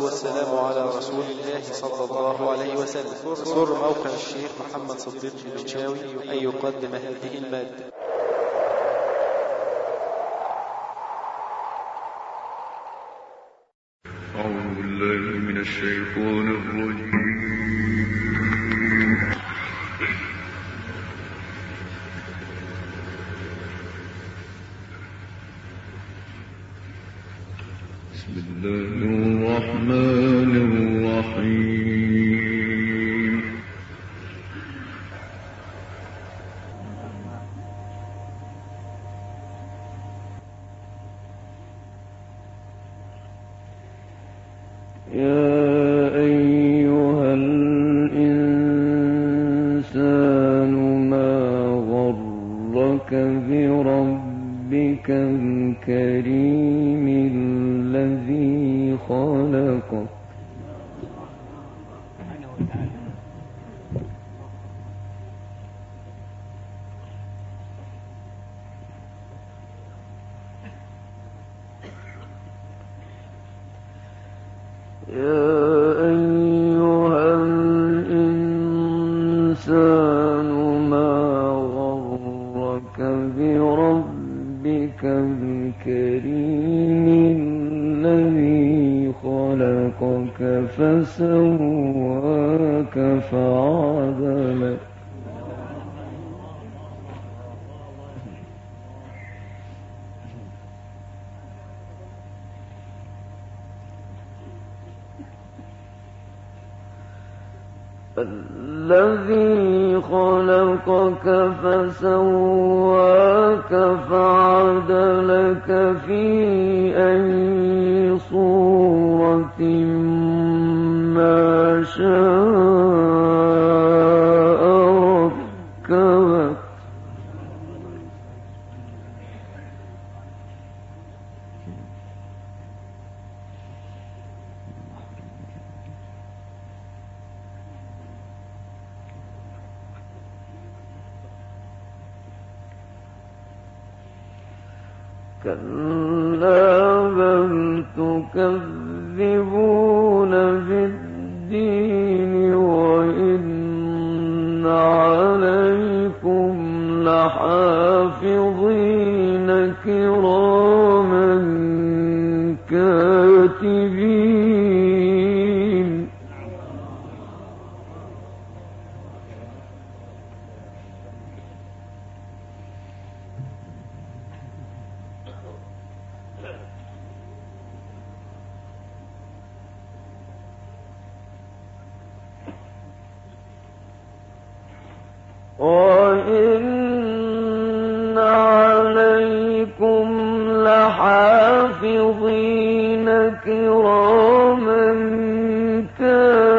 والصلاة والسلام على رسول الله صلى الله عليه وسلم. سر موقع الشيخ محمد صديق البنشاوي أن يقدم هذه المادة. أعوذ بالله من الشيطان الرجيم. خلقك فسواك فعدلك في أي صورة ما شاء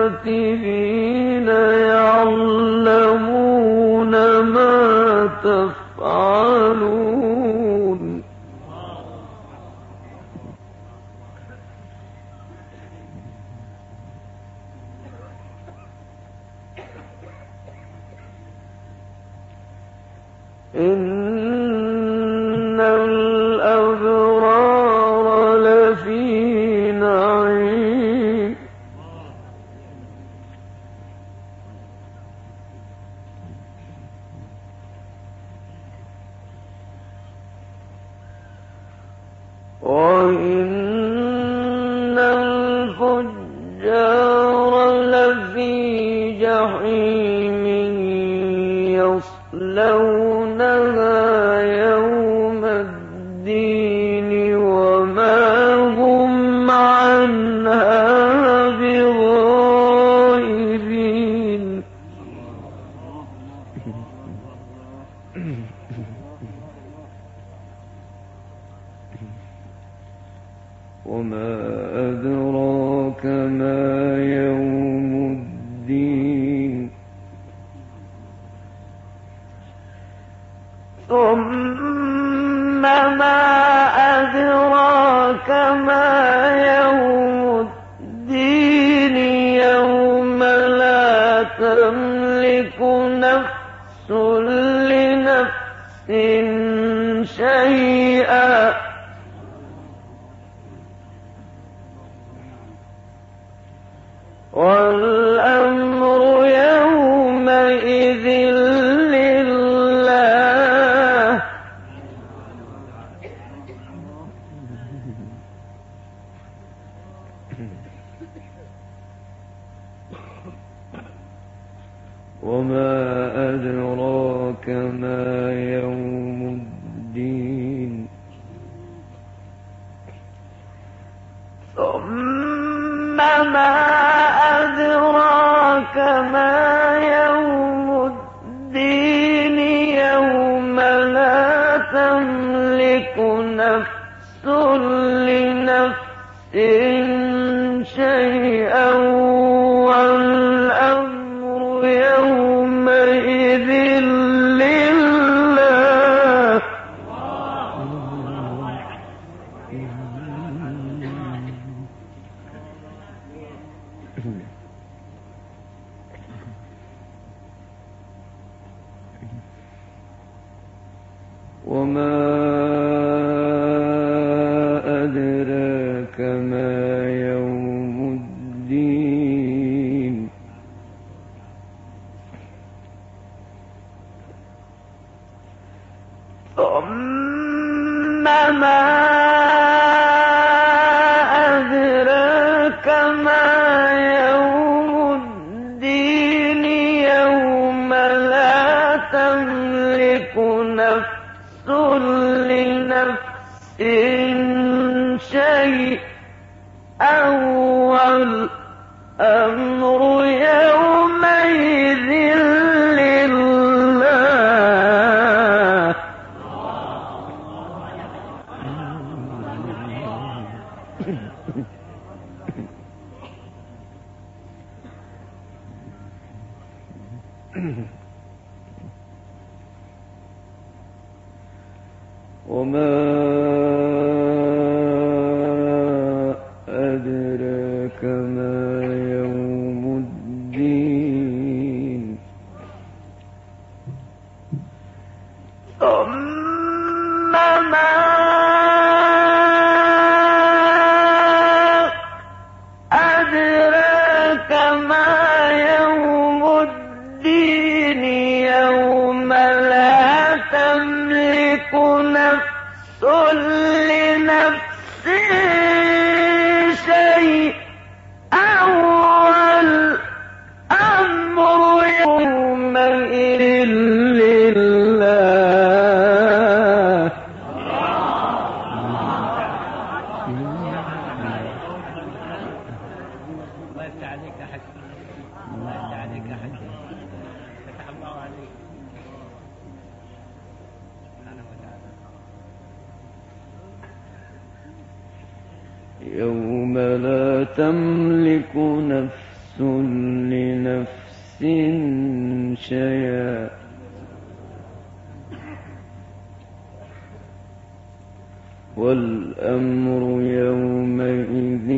كاتبين يعلمون ما تفعلون 我们。نفس لنفس شيا والأمر يومئذ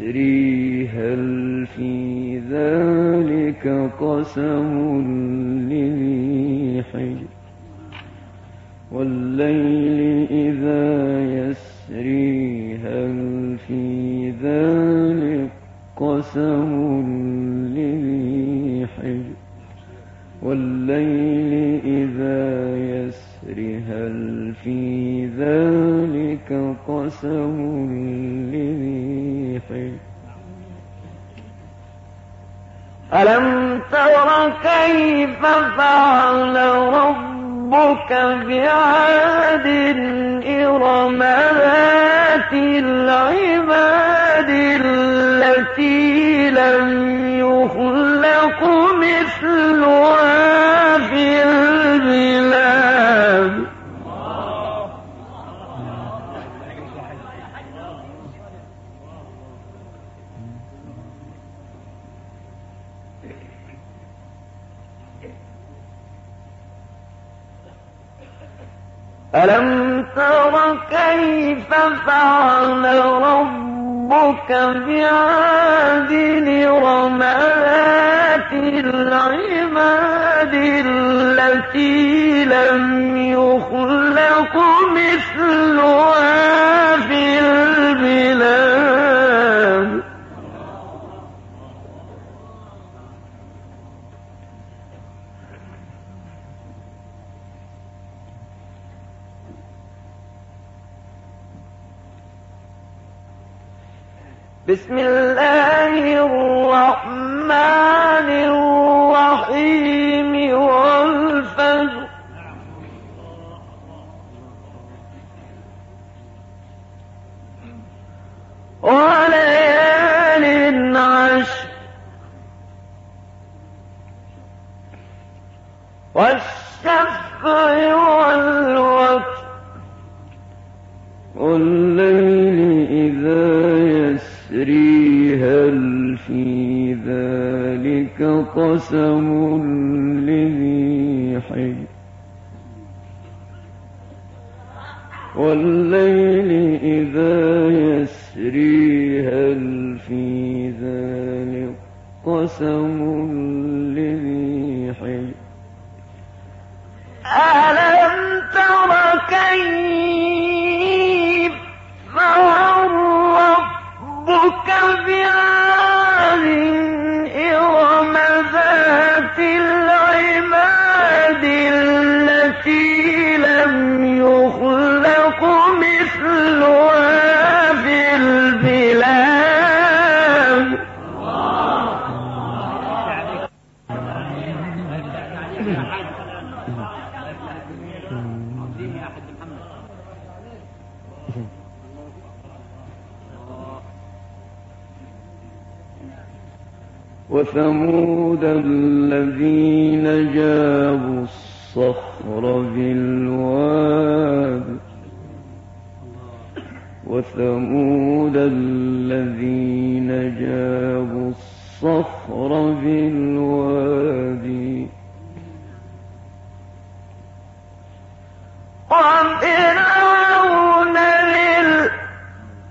عسري هل في ذلك قسم لم يخلق مثلها في البلاد بسم الله قسم لذي حجر والليل إذا يسري هل في ذلك قسم لذي حجر ألم تر كيف فعل ربك بعاد وثمود الذين جابوا الصخر بالواد وثمود الذين جابوا الصخر بالوادي وفرعون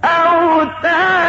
للأوتاد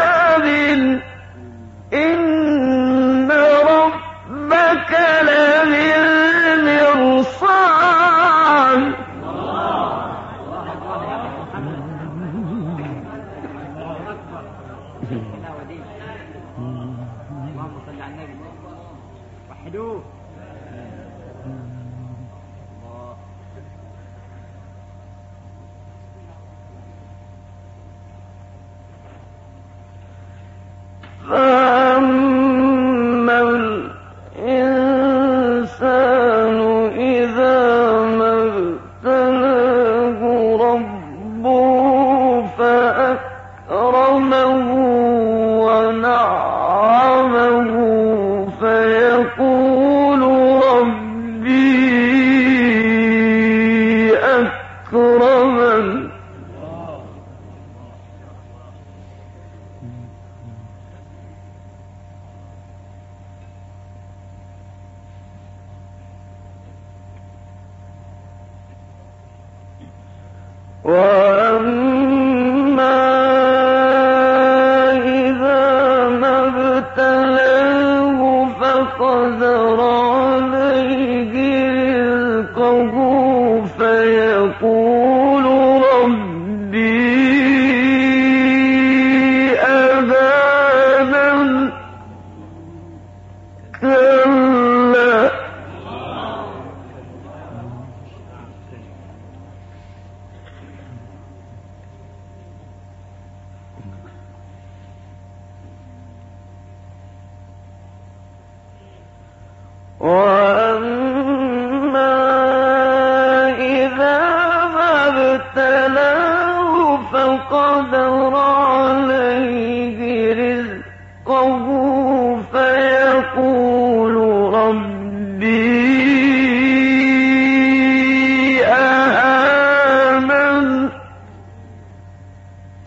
أكرمن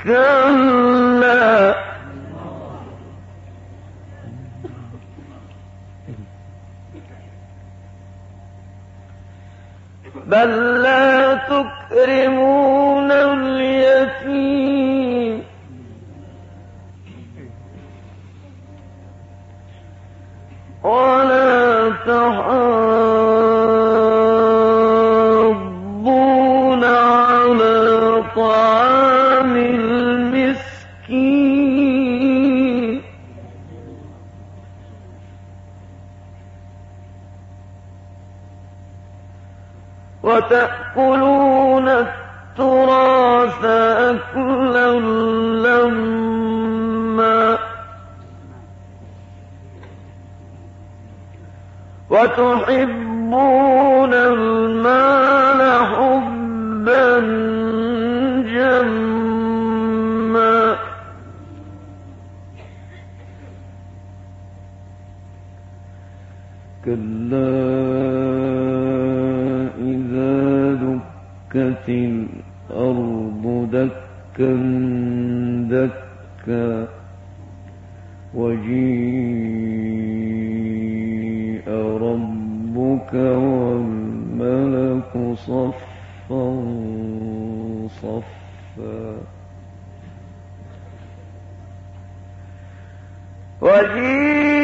كلا. بل وتأكلون التراث أكلا لما وتحبون دكت الأرض دكا دكا وجيء ربك والملك صفا صفا وجيء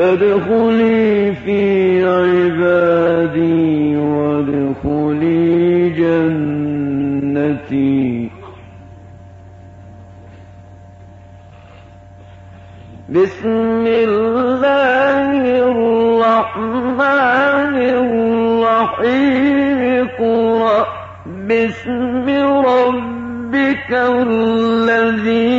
فادخلي في عبادي وادخلي جنتي. بسم الله الرحمن الرحيم. اقرأ باسم ربك الذي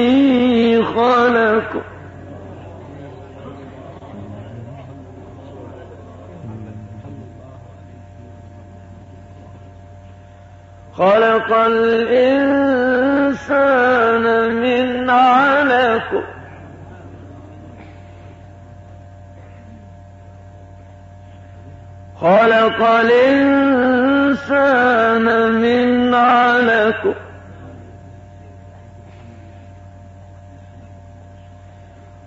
خلق الإنسان من علق. خلق الإنسان من علق.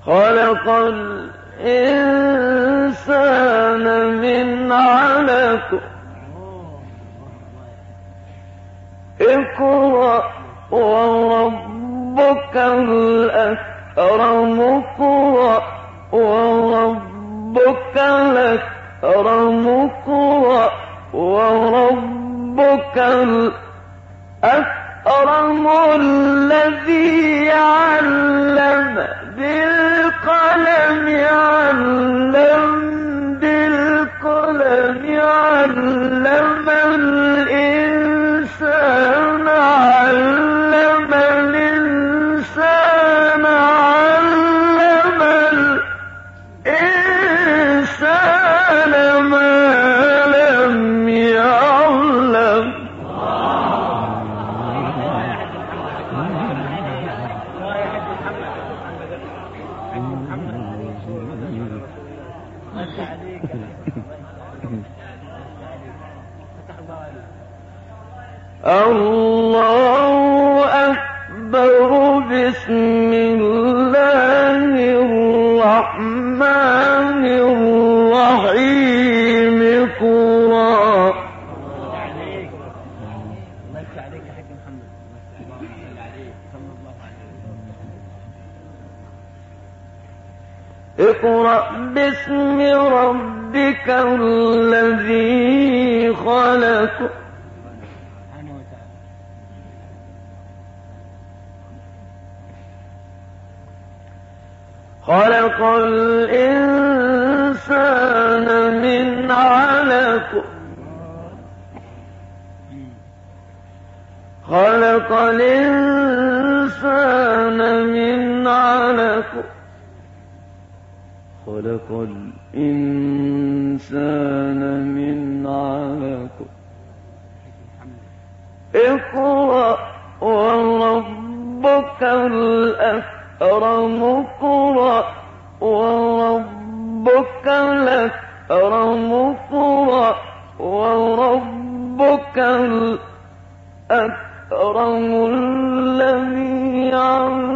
خلق الإنسان من علق. اقرأ وربك الأكرم اقرأ الذي علم خلق الإنسان من علق. خلق الإنسان من علق. خلق الإنسان من علق. اقرأ وربك الأكرم. الأسر مصر وربك الأكرم الذي علم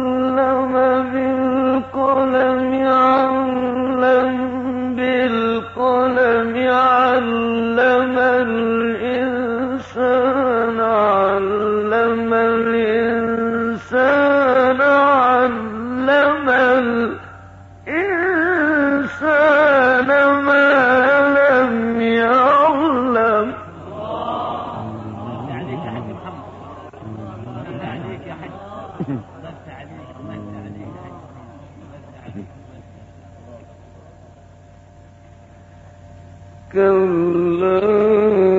كلا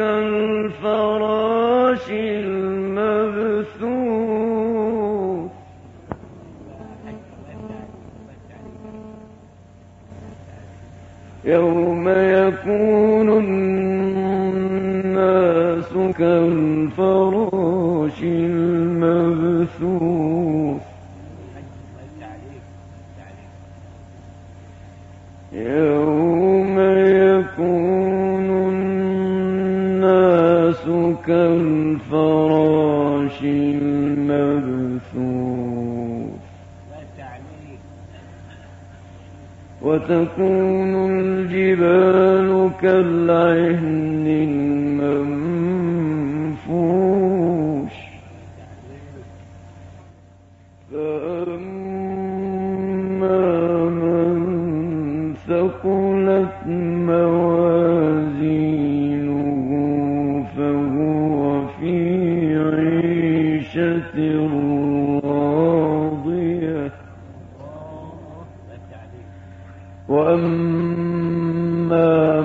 كالفراش المبثوث. يوم يكون الناس كالفراش المبثوث. كالفراش المبثوث. وتكون الجبال كالعهن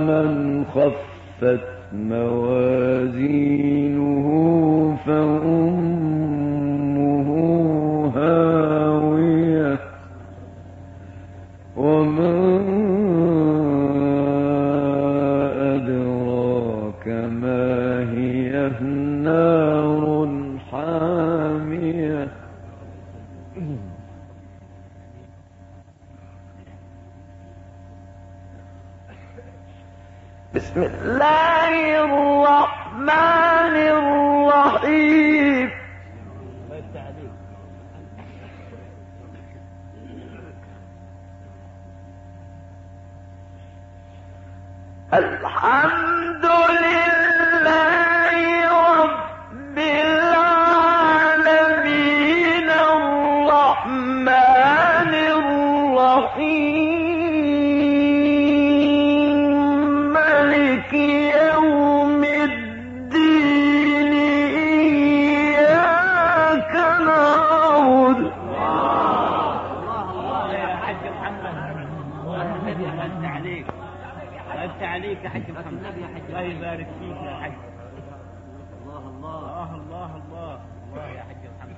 ومن خفت موازينه فأم وأنت عليك حج الخمس الله يبارك فيك يا حج. الله الله. الله الله الله, الله يا حج محمد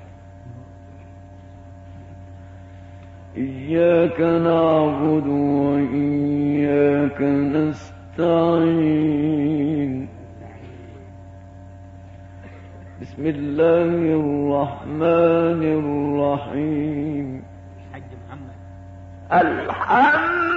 إياك نعبد وإياك نستعين. بسم الله الرحمن الرحيم. الحمد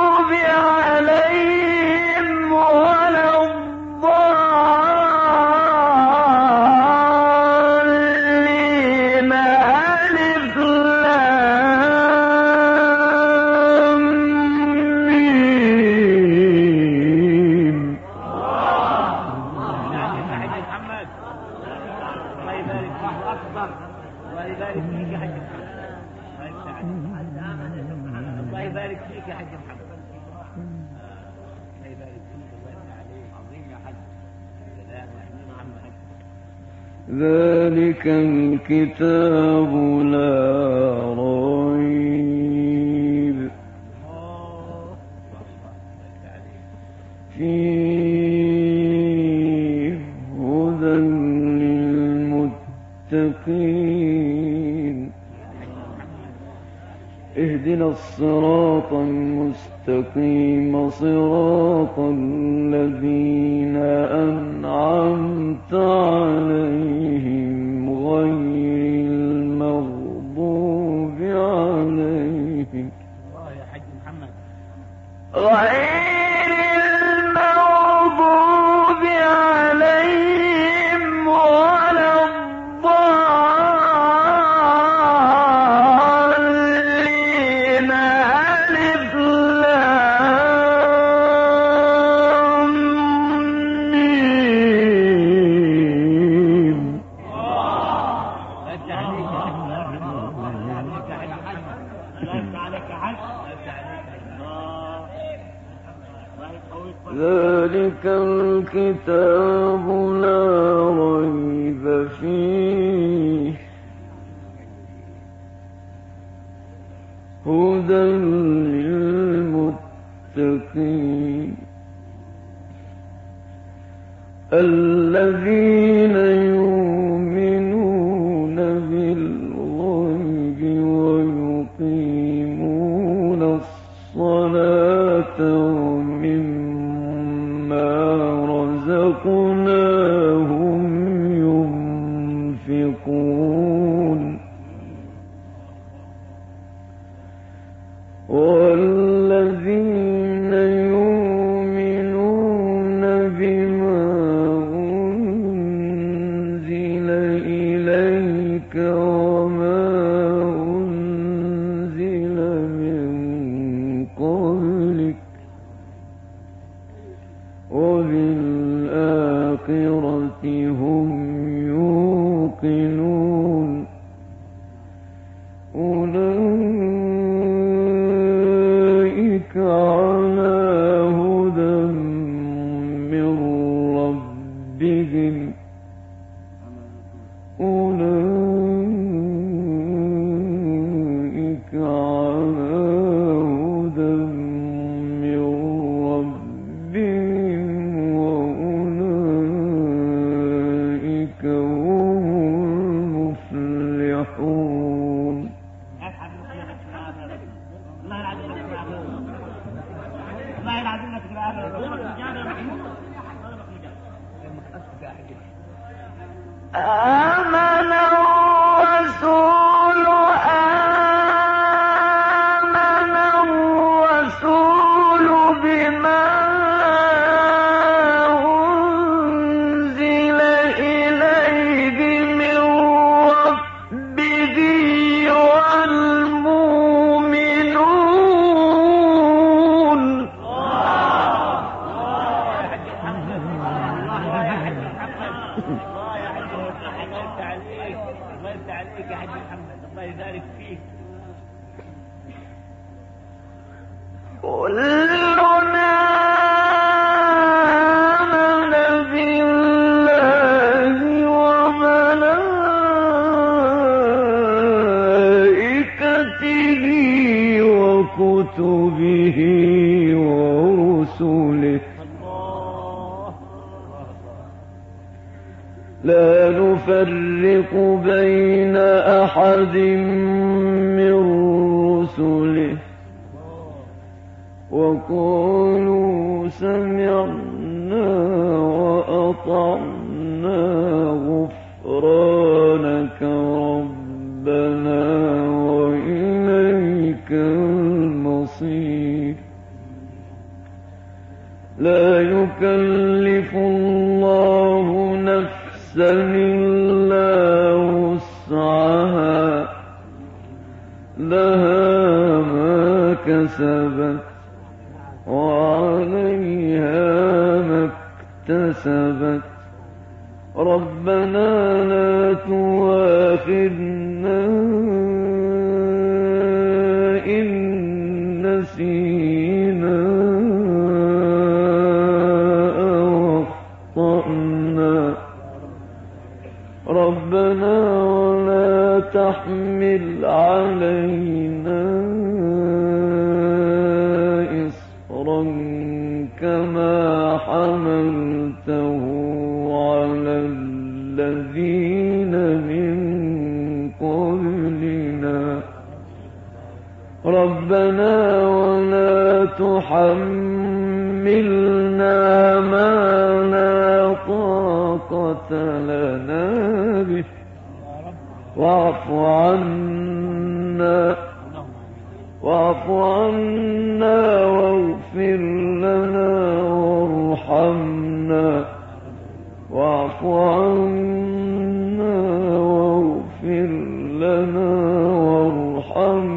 اهدنا الصراط المستقيم صراط الذين أنعمت عليهم. هدى للمتقين. الذين وكتبه ورسله. لا نفرق بين أحد إصرا كما حملته على الذين من قبلنا. ربنا ولا تحملنا ما لا طاقة لنا به. واعف عنا واعف عنا واغفر لنا وارحمنا. واعف عنا واغفر لنا وارحمنا.